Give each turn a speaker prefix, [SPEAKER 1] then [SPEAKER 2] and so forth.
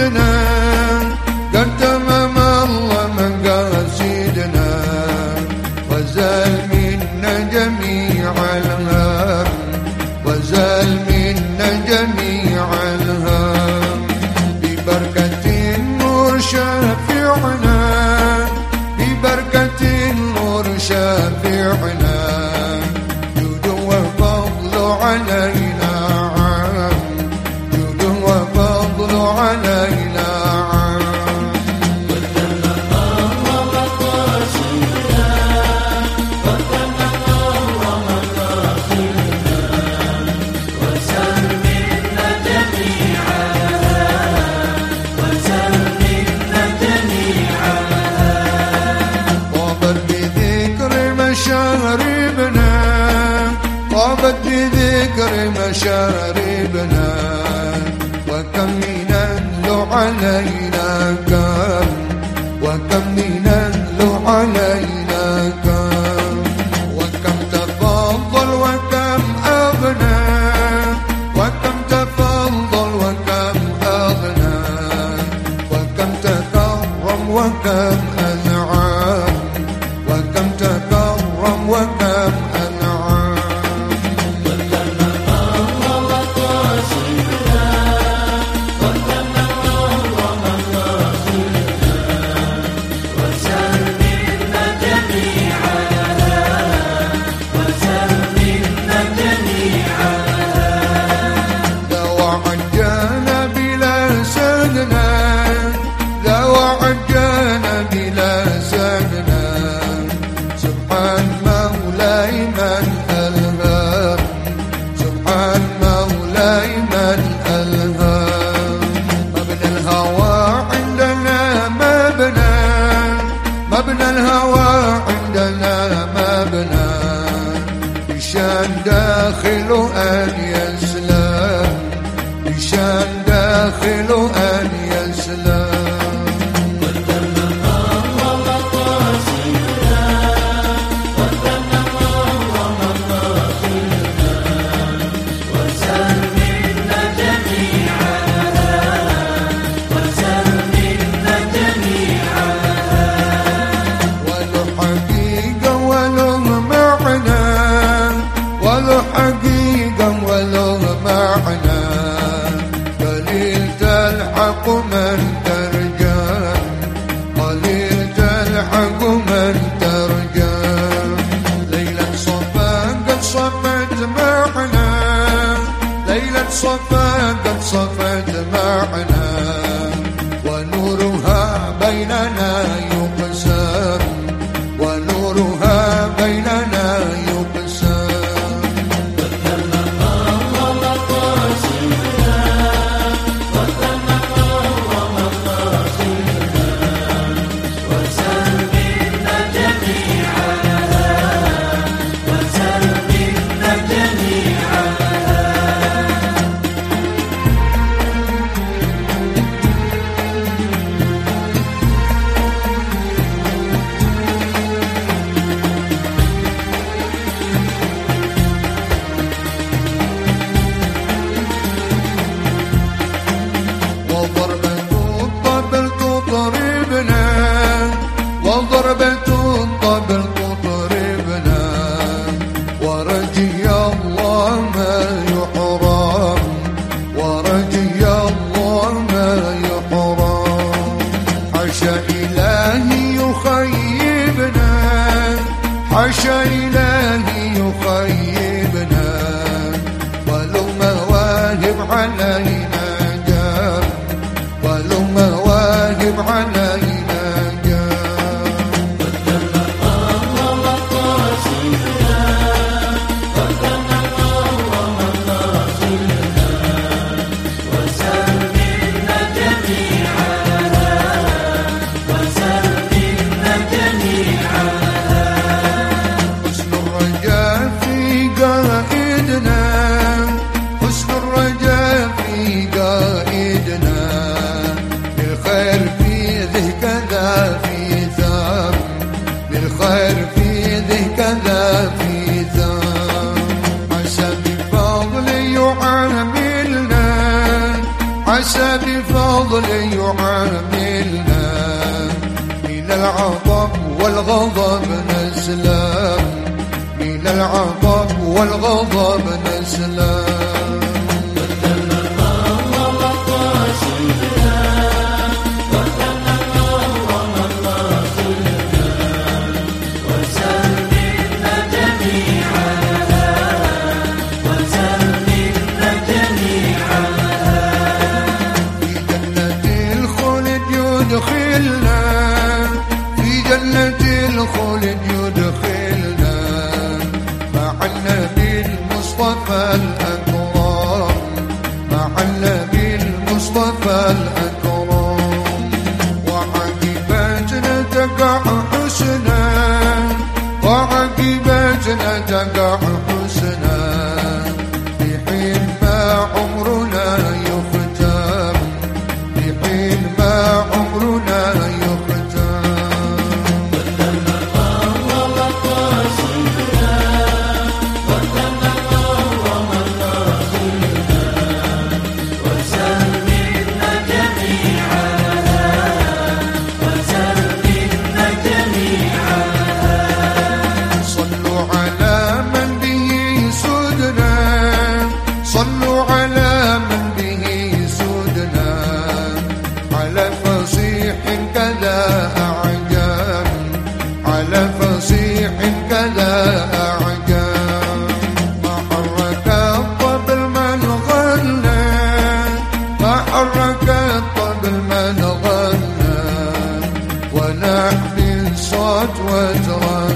[SPEAKER 1] Tonight. طابت بذكر مشاربنا وكم علينا كم؟ وكم من من ألهام مبنى الهوى عندنا مبنى. مبنى الهوى عندنا مبنى. بشأن داخل أن يسلم. بشأن داخل أن يسلم. حقيقة وله معنى قليل تلحق من ترجى. قليل تلحق من ترجى. ليلة صفا قد صفت معنا. ليلة صفا قد صفت معنا. ورجي الله ما الله ما إلهي يخيبنا. إلهي يخيبنا. ولو مواهب علينا جار ولو مواهب علينا نسلم من العطب والغضب نسلم الخلد يدخلنا مع النبي المصطفى الأكرم مع النبي المصطفى الأكرم وعقب جنتك حسنا وعقب جنتك حسنا تحمل صوت وتراب